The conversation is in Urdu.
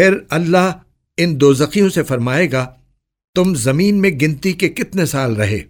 پھر اللہ ان دوزخیوں سے فرمائے گا، تم زمین میں گنتی کے کتنے سال رہے؟